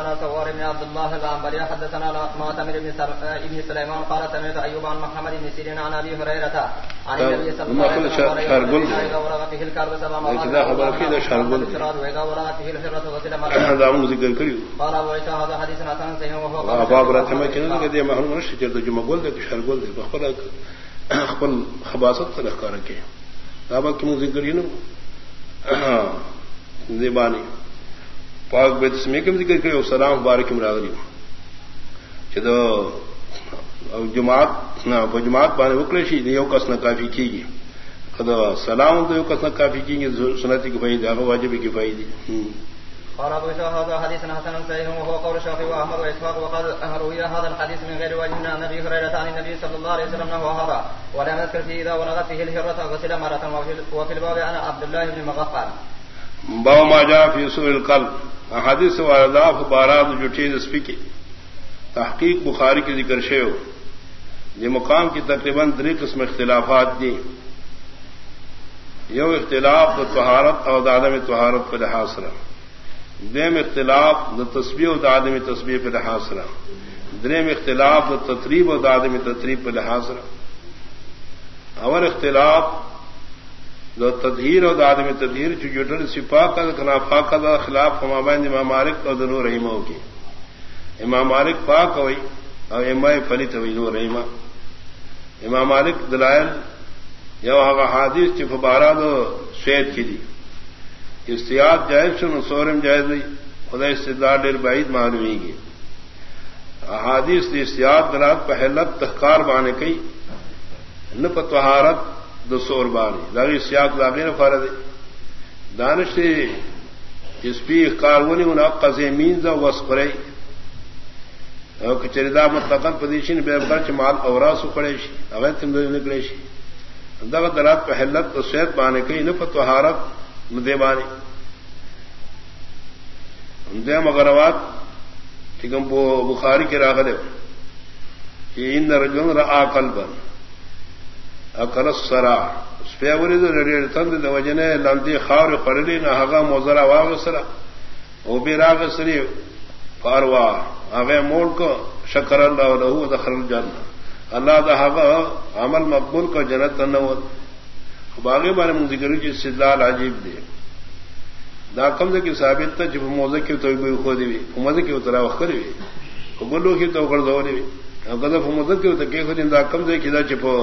انا سوار بن عبد الله العنبري حدثنا معتمر بن ابن سليمان قال سمعت ايوب عن محمد بن سيرين عن ابي هريره عن النبي صلى الله عليه وسلم ورغت فيه الكرب سبع مرات اذا خبر واذا الحره غسل هذا من ذكر كريم. قال ابو عيسى هذا حديث حسن صحيح وهو كنا کہ دے محرم نش چر جو مگول دے شرگول دے بخبر خپل خباست تلخ کار کے ابا کیوں ذکر یہ نو پاک بیت سمی کم ذکر کرے سلام بارک مراغلی چدو جماعت نہ جماعت بانے وکڑے شی یو کس نہ کافی کی گی خدا، سلام تو کس نہ کافی کی گی سنتی کی فائدہ، اگو واجب کی فائدہ. قال ابو اسحاق هذا حديث حسن صحيح وهو قول الشافعي واحمد واسحاق وقد روي هذا الحديث من غير وجه عن ابي هريره عن النبي صلى الله عليه وسلم، نحو هذا. ولم يذكر فيه اذا ولغت فيه الهره غسل مره وفي الباب انا عبد الله بن مغفل. باب ما جاء في سوء القلب. احادیث وارداف بارات جٹھی اسپی کی تحقیق بخاری کی ذکر شیو یہ مقام کی تقریباً دری قسم اختلافات دی. یو اختلاف د تہارت اور دادم تہارت پر لحاظ رہا دیم اختلاف د تصویر و دادم تصویر پر لحاظ رہا دریم اختلاف د تقریب و دادم تقریب پر لحاظ رہا اور اختلاف دو تدہیر اور آدمی تدہیر چوٹل سپا کا خلافا کا خلاف امام مالک اور دنو رحیمہ کی امام مالک پاک ہوئی اور اما فلت ہوئی نو رحیمہ امام مالک دلائل یو حادث چف بارہ دو شید کی دی۔ استیاد جائز سن سورم جائز نہیں خدا استدار ڈیر بعید معلومی گی۔ احادیث استیاد دلات پہلت تحکار بانے کئی۔ نہ پتوہارت دو سور بانی داغی سیاق داغی نے فرد دانش اس پی کارونی ان قزمین دا وسپرے چریدا متقل پدیشی نے بے برچ مال اورا سو پڑے شی اگر نکلے شی دغ درات پہلت تو سیت بانے کئی نہ پتو حارت دے بانی دے مغروات ٹھیکم بخاری کے راغلے کہ ان رجل را قلبا. اکل سرا سپیوری دو ریڑ تند دو وجنے لندی خاور پرلی نہ ہگا موزرا واغ سرا او بھی راغ سری پاروا. اگے موڑ کو شکر اللہ لہو دخل جن اللہ دا ہگا عمل مقبول کو جنت نوت باغی بارے من ذکر کی استدلال عجیب دے. دا کم دے کی ثابت تھا جب موزے کی تو خو دی موزے کی اترا وقت دی گلو کی تو کر دو دی کدف موزے کی تو کہ خود دا کم دے کی دا چپو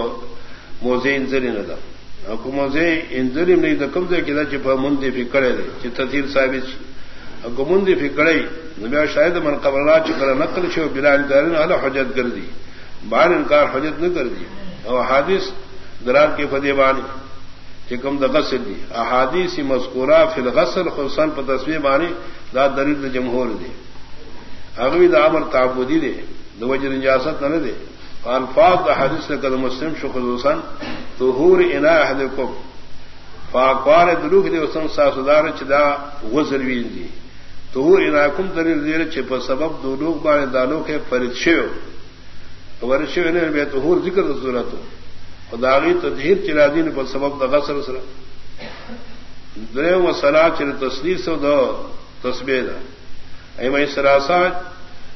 موزے انزری نہ دا کو موزے انزری نہیں دا کم دے کدا چ مندی فی کڑے دے چ تثیر ثابت کو مندی فی کڑے نبی شاید من قبل اللہ کر نقل شو بلا انکار نہ حجت کر دی بار انکار حجت نہ کر دی او حادث درار کے فدیبانی کہ کم دا غسل دی احادیث مذکورہ فی الغسل، خصوصا پر تصویر بانی دا دلیل جمہور دی. اگوی دا امر تعبدی دے دو وجہ نجاست نہ دے الفاظ دا حدیث نے قدم مسلم شو خصوصا طہور انا احدکم۔ فاقوار دلوک دے وسن ساسدار چدا غزر وین دی۔ طہور انا کم دلیل دیر چھ پر سبب دو لوگ بانے دالو کے فرد شیو۔ فرد شیو نے بے طہور ذکر دا صورتو۔ صورت خداغی تدہیر چلا دین پر سبب دا غسر سر۔ درے و سلا چل تسلیس و دو تسبیح دا۔ ایمہ سراسا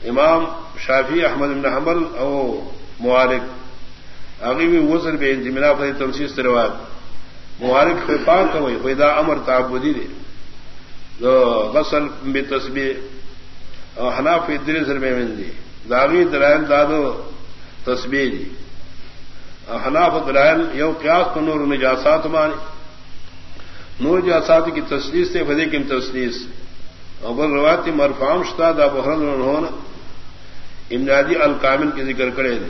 امام شافی احمد بن حمل او موارک آگے بھی وزن بے جمنا پر تمسی سرواد موارک پہ پاک ہوئی پیدا امر تعبدی دے دو غسل بے تصبیح اور حناف ادری سر میں مندی داغی دلائل دادو تصبیح دی. حناف دلائل یو قیاس کو نور نجاسات مانی نور جاسات کی تصلیس سے فدی کی تصلیس اور بل روایتی مرفام شتا دا بحرن انہوں نے امدادی الکامل کی ذکر کرے دے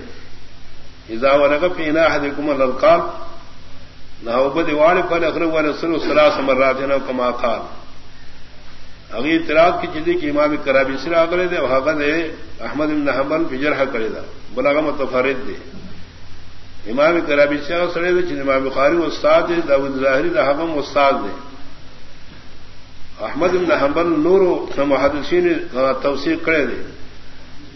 اذا ورغ في احدكم الالقاب نہ بد والے پر اخرج والے سر ثلاث مرات نہ کما قال. اگی اعتراض کی چیزیں کہ امام کرابی سر اگلے دے، وہاں دے، احمد بن حنبل فجرح کرے دا بلاغ متفرد دے۔ امام کرابی سے سڑے دے چن امام بخاری استاد دے داؤد ظاہری دا حکم استاد دے۔ احمد بن حنبل نور و محدثین توثیق کرے دے۔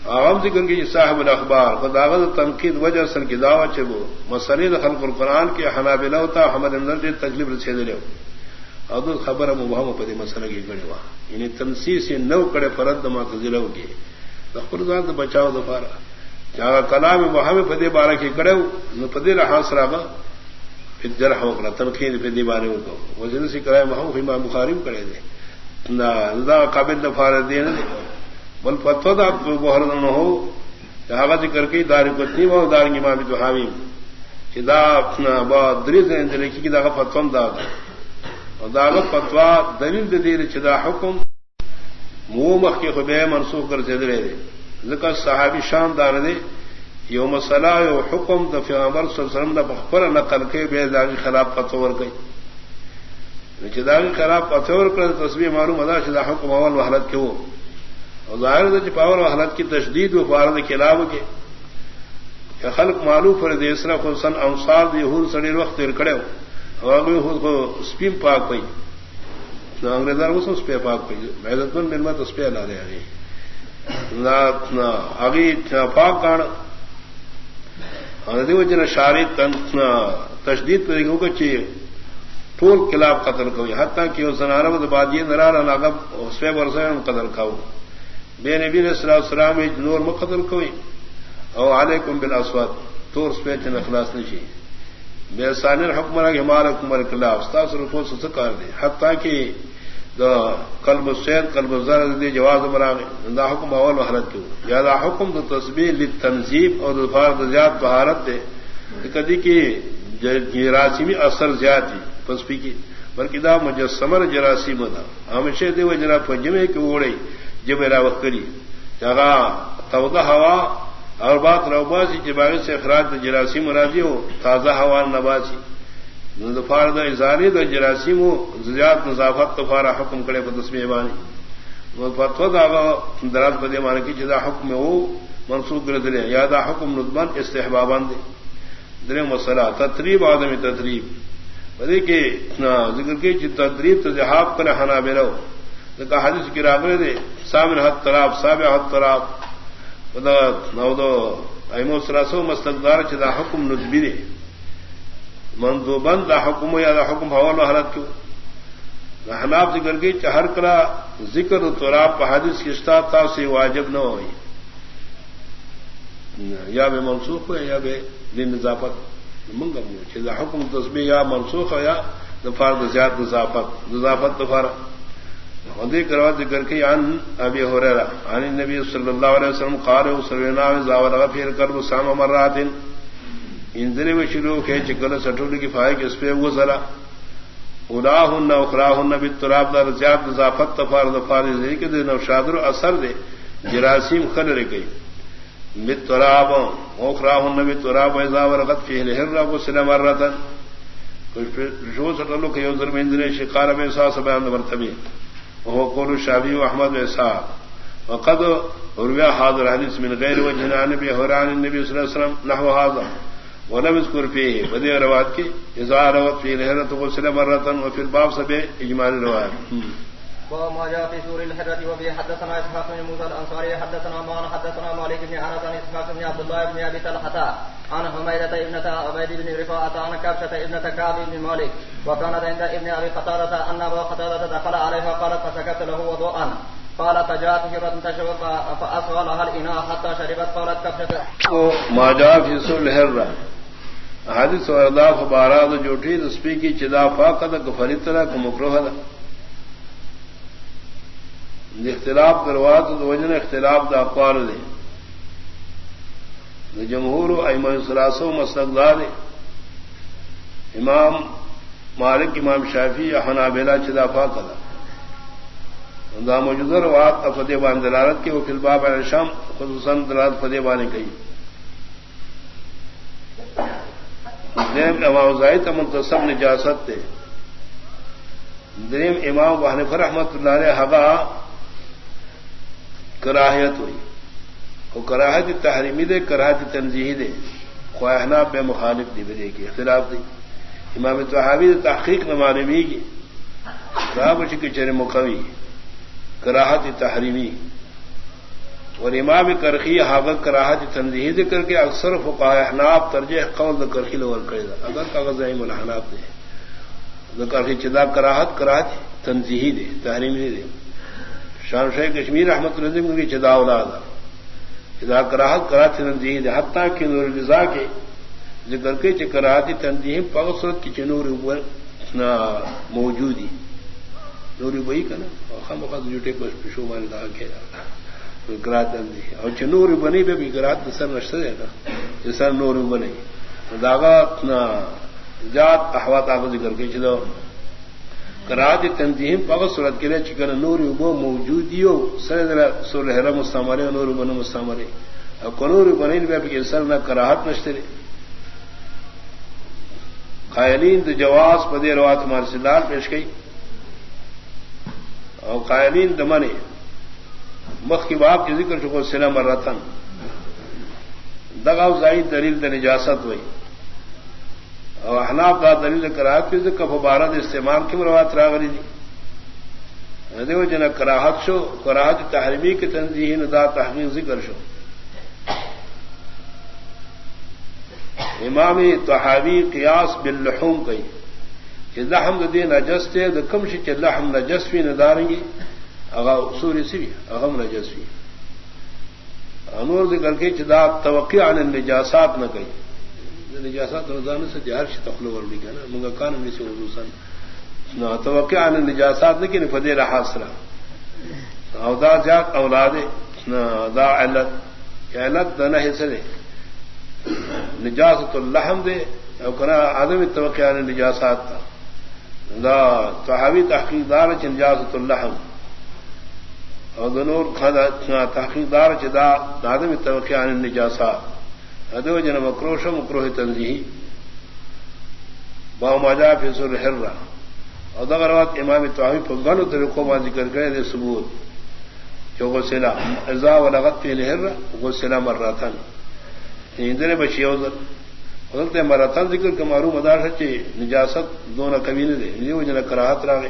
عوام ذکر کی صاحب الاخبار خداغت تنقید وجہ اصل کی دعوت چبو مسلید خلق القرآن کے حنابلہ ہوتا، حمد اندر دے تکلیف رسے دلے ادو خبر مبہم پدی مسئلہ کی گڑی وا یعنی تنسی سے نو کڑے فرد ما تزلو کی خپل ذات بچاؤ دفارا جاگا کلام مبہم پدی بارہ کی گڑے نو پدی رہا سرابا پھر جرح وکلا تنقید پدی بارے کو وزن سے کرائے مہم امام بخاری کرے دے۔ نہ قابل دفار دے۔ بل پتو دا بہر نہ ہو۔ جہاں ذکر کی دار پتنی وہ دار کی ماں بھی تو حامی چدا اپنا با دریز لکھی کی دا فتوم دا داغ فتوا دلیل دیر چدا حکم منہ مخ کے خبے منسوخ کر سے دے۔ ذکر صحابی شان دار دے۔ یو مسئلہ، یو حکم دفع عمر سلسلم دا بخبر نقل کے بے داغی خراب پتور گئی چداغی خراب پتور کر، تصویر معلوم ادا چدا حکم اول وحلت کے وہ ظاہر دا پاور وحلت کی تشدید و فارد خلاف کے خلق معلوم پر دیسرا خسن انصار یہود سڑی وقت کڑے ہو۔ اسپیم پاک پئی۔ انگریزا کو اس پہ پاک پئی۔ محدت مند ملمت اس پہ لا دے آگے۔ پاک کان۔ وجن شاری تشدید طریقوں کو چاہیے ٹول خلاف قتل کو حتیٰ کہ اس نارب بعد یہ نرار ناگب اس پہ برسے قتل کھاؤ۔ بے نبی نے صلاح السلام نور میں کوئی۔ او علیکم بالاسود۔ تو اس پہ چن اخلاص نہیں چاہیے بے سان حکمر ہمارا حکمر خلاف استاث رکھو سکار دے۔ حتیٰ کہ کلب سید کلب زر دی جواز مرا دا حکم اول حرت کیوں؟ یا دا حکم تو تصویر تنظیم اور دفار زیاد بہارت دے۔ کدی کی جراثیمی اثر زیاد تھی پسپی کی۔ بلکہ دا مجسمر جراثیم تھا ہمیشہ دے وہ جنا پنجمے کی اوڑی جب میرا وقت کری. جگہ تودا ہوا، اور بات روباسی جباغ سے اخراج جراثیم راضی ہو، تازہ ہوا نباسی دفار دا اظہاری دا جراثیم ہو، زیاد نظافت تفارا حکم کرے پر تسمی بانی. فتو دا دراز پدے مان کی جدا حکم ہو، منسوخ کر دلے یا دا حکم ندبن استحبابان دے. درے مسئلہ، تطریب آدمی تطریب. بدے کے ذکر کی چی تدریب تو جہاب کرے حنا بے رہو حدیث کی راغلے دے سامن حد تراب سابع حد تراب ایمو سراسو مستقدار چدا حکم ندبی دے منظو دا حکم یا دا حکم حوال و حالت کیوں؟ حناب ذکر گئی چہر کرا ذکر طراب تراب پہادث کشتا تا سے واجب نہ ہوئی. یا بے منسوخ ہو یا بے دن نظافت. منگم چیزا حکم تصبی یا منسوخ ہو یا دفار زیاد نظافت. نظافت دفار ودی کروا ذکر کی عن ابي هريره عن النبي صلى الله عليه وسلم قال وسلنا زاول غفير قلب سام مرات اندر میں شروع کے چکل سٹول کی فائق اس پہ وہ ذرا اولاهن اخراهن بالتراب در زیاد اضافت تفار دفار ذی کے دن شادر اثر دے، جراثیم خل رہ گئی بالتراب اخراهن بالتراب اذا ورغت فيه الهر وسلم مرات کچھ جو سٹلو کے یوزر میں اندر شکار میں ساس بیان مرتبہ وهو قول الشافعي واحمد واسحاق وقد روى هذا الحديث من غير وجه عن ابي هريره عن النبي صلى الله عليه وسلم نحو هذا. ولم يذكر فيه، بدي روات کی اذا روت في الهرة غسل مرة وفي الباب سبع اجمال الروايات. وما جاء في سور الحرة وفي حدثنا اسحاق بن موسى الانصاري حدثنا مان حدثنا مالك بن انس عن اسحاق بن عبد الله بن ابي طلحه عن حميدة ابنة عبيد بن رفاعة عن كبشة ابنة كعب بن مالك وكانت عند ابن ابي قتادة ان ابا قتادة دخل عليها قالت فسكت له وضوءا قالت جاءت هرة تشرب فاسوى لها الاناء حتى شربت قالت كبشة ما جاء في سور الحرة حدیث اور اللہ خبارات جو ٹھی تسبیح کی چدا فاقت کفری طرح کو مکروہ ہے اختلاف کروا تو وجن اختلاف دا اقوال دے. جمہور ایمن سلاسو مسلقدار امام مالک، امام شافی یا حنابیلا چدافا کلا دا موجودہ روات فتح بان دلالت کے وہ فلباب شام خصوصاً دلالت فتح بانے کہی دیم امام زائد منتصب نجاست تھے دریم امام وحنف رحمت اللہ علیہ حبا کراہیت ہوئی وہ کراہت تحریمی دے، کراہت تنظیحی دے۔ خواہنا بے مخالف دی، بدے کی اختلاف دی۔ امام تحابی تحقیق نہ معلومی کی رابچ کی چر مقوی۔ کراہت تحریمی۔ اور امام کرخی حاغت کراہت تنظیحی دے کر کے اکثر فقاہ احناب ترجیح قول کرخی لور کرے گا اگر کاغذ الحناب دے۔ چدا کراہت کراہت تنظیحی دے، تحریمی دے۔ شان شاہ کشمیر احمد الرزم کی چدا اولاد۔ چدا کراہت کراہت تنظیحی دے، حتیٰ کہ نور رضا کے ذکر کے چکراہتی تنظیم پغصرت کی چنور اوپر موجودی۔ نوری بئی کا نا خم خط جٹے بس پشو مان دا کیا۔ گرات دندی اور چنور بنی بے بھی گرات سر نشتے دے گا جسر نور بنی داغا جات احوات آپ ذکر کے چلو کرات تنظیم پگ صورت کے لیے چکن نور ابو موجودی ہو سر سر حرم مستمرے نور بن مستمرے اور کنور بنے بھی سر نہ کراہت نشتے قائلین تو جواز پدے روات مار سدار پیش گئی اور قائلین دمنے مخ کی باپ کے ذکر چکو سلم اور رتن۔ دگاؤ زائد دلیل د نجاست ہوئی۔ اور حناب دا دلیل کراہت کی ذکر بارد استعمال کی مروات راغلی دی دیو جن کراہت شو کراہت تحریمی کی تنظیم دا تحقیق ذکر شو. امام تحاوی قیاس باللحوم کئی کہ لحم دے نجس تے دا کم شی چ لحم نجس بھی نداریں گے اغا اصول سی اغم نجس بھی انور ذکر کے چدا توقع عن النجاسات نہ کئی نجاسات روزانہ سے جہر سے تخلو ورلی کا نا، منگا کان میں سے وضو سن۔ نہ توقع عن النجاسات لیکن فدی رہا سرا۔ او دا جات اولاد دا علت علت دنا حصہ دے نجاست اللحم دے او کنا عدم توقع عن النجاسات تا۔ دا تحاوی تحقیق دار چ نجاست اللحم۔ او دنور خدا تحقیق دار چ دا عدم توقع عن النجاسات ادو جن مکروش مکروہ تنظیحی با ماجا فیصل ہر رہا اور دغروات امام توحی پگن طریقوں میں ذکر کرے دے ثبوت. جو غسلا ازا و لغت پہ لہر غسلا مر تھا یعنی اندر بچی حضرت مراتن ذکر کے معروف مدار سچے نجاست دونوں کبھی نے دے یعنی وہ جن کراہت رہے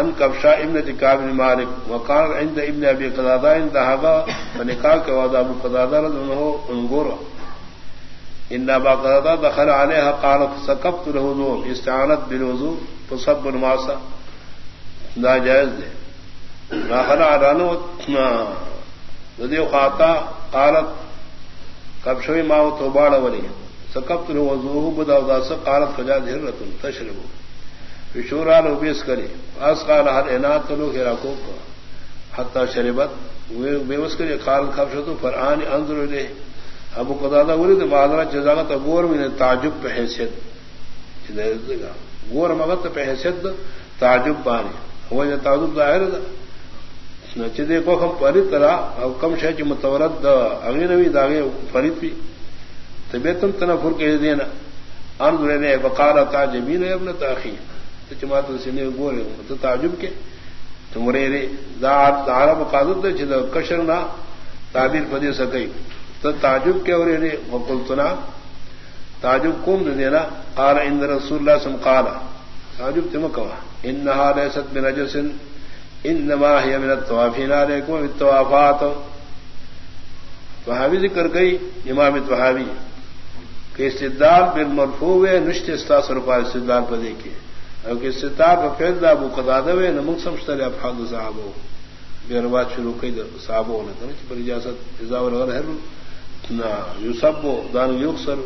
ان کبشا ابن کاب مالک وقال عند ابن ابی ابي قتاده عند هذا فنكاح كواد ابو قتاده انه انغور ان ابا قتاده دخل عليها، قالت سكبت له استعانت بالوضوء فصب الماء لا جائز دے داخل علانو ذي خاطا قالت کبشوی ما توبان ولی سکبت له وضوء بدا وداس قالت فجاد هرة تشربه پشورا لو بیس کرے آس کا ہر اینات تو لوگ ہیرا کو حتا شربت بیوس کرے خال خبش تو فرآن انظر لے ابو قدادا ولی تو معذرہ جزاگا تو گور میں تعجب پہ حیثیت. گور مگت پہ حیثیت تعجب بانے ہوا جو تعجب ظاہر دا. چدے کو ہم پری طرح او کم شہ چ متورد دا. اگے نوی داغے فرید بھی طبیعتم تنفر کے دینا. انظر لے بقال تعجبین ابن تاخیر. چمات سنے گورے تو تعجب کے تمرے رے دارا مقادت کشر نہ تعبیر پدے سکئی تو تعجب کے اور رے وکل تنا تعجب کم دینا؟ قال ان رسول اللہ سم قالا تعجب تم کوا ان نہا ریست میں نجسن ان من الطوافین علیکم الطوافات توحاوی ذکر گئی امام توحاوی۔ کہ استدار بالمرفوع نشت استاثر پر استدار پر دیکھیے او کہ ستار فعل دا ابو قتاده وې نو موږ سمشتل افحاد صحابو. بیا روات شروع کړي د صحابو نه. ته چې پر اجازه اذا ور هر نا یوسب دان یوکسر.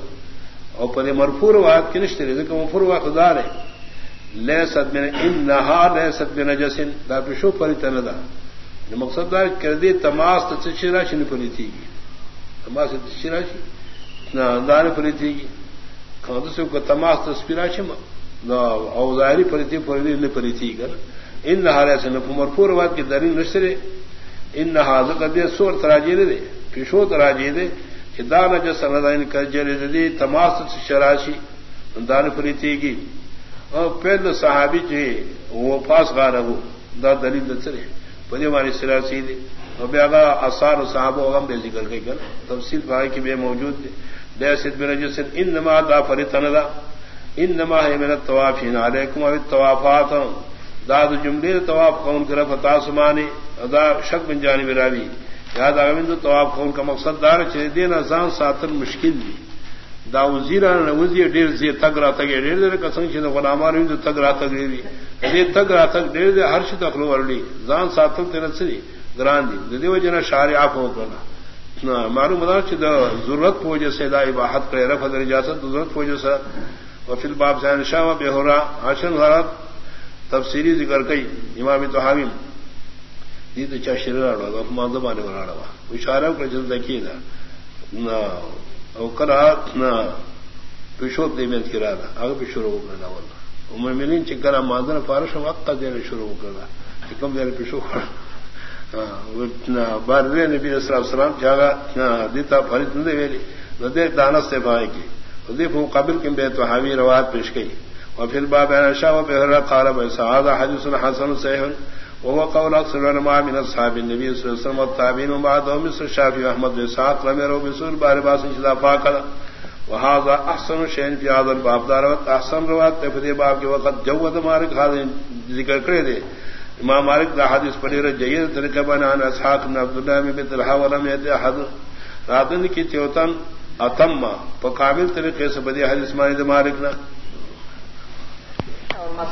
او پر مرفوع روایت کې نشته، ځکه مرفوع روایت دار لیست من انها، لیست بنجس دا په شو پرې مقصد دا کړ دې تماس ته چې راشي، نه پلیتيږي تماس ته چې راشي، نه دار پلیتيږي کله څه کو تماس ته سپیراشي او ظاہری پریتی پری نے پری تھی کر ان نہارے سے مرفور بات کی دلیل نشرے ان نہاز دے سور تراجی دے پیشو تراجی دے کہ دان جس ندائن کر جلے دی تماس شراشی. دان پریتی کی اور پہل صحابی جو وہ پاس گا رہو دا دلیل نچرے پری ہماری سراسی دے اور بے آگا آسار صاحب غم بے ذکر گئی کر تفصیل بھائی کی بے موجود دے دے سد بن جسن ان نما دا فری تندا ان نما ہے میرا طواف ہی علیکم ابھی طوافات داد جملے طواف کون کر فتا سمانی ادا شک بن جانی میرا بھی یاد آگند طواف کون کا مقصد دار چلے دین ازان ساتن مشکل بھی دا وزیرا وزیر ډیر زی تګ را تګ ډیر ډیر کسان چې غلامان وي تګ را تګ دی دې تګ را تګ ډیر ډیر هر شي تخلو ورلی ځان ساتل تر څه ګران دي. د دې وجنه شارع په وکړه. معلوم ده چې د ضرورت په وجه سره د اباحت کړي رفع د ضرورت په وجه سره او فل باب ځان شاه به هورا عشان غرض تفسیری ذکر کوي امام توحاوی دې ته چا شر راړو او ما زبانه وراړو اشاره کړی چې ذکی ده او کلا نہ پشو دیمت کی رہا اگر بھی شروع کرنا بولنا عمر ملین چکر مادن فارش وقت دینا شروع کرنا کم دیر پشو بار نبی اسلام السلام جاگا دیتا فرید نہ ویلی۔ نہ دے دانا سے بھائی کی۔ ادیف قبل کے بے تو حاوی روایت پیش گئی اور پھر باب شاہ و بحر قال سعادہ حدیث الحسن صحیح وهو قول اكثر العلماء من اصحاب النبي صلى الله عليه وسلم والتابعين وبعضهم مثل الشافعي واحمد واسحاق رميرو بسور بار باس جدا فاقل وهذا احسن شيء في هذا الباب۔ دارت احسن روایت تفدی باب کے وقت جود مالک هذا ذکر کرے دے۔ امام مالک دا حدیث پڑھی رہے جید طریقہ بنا۔ ان اسحاق بن عبد الله بن طلحہ ولم يد احد۔ راتن کی چوتن اتم په کامل طریقے سے بدی حدیث مانی دمارکنا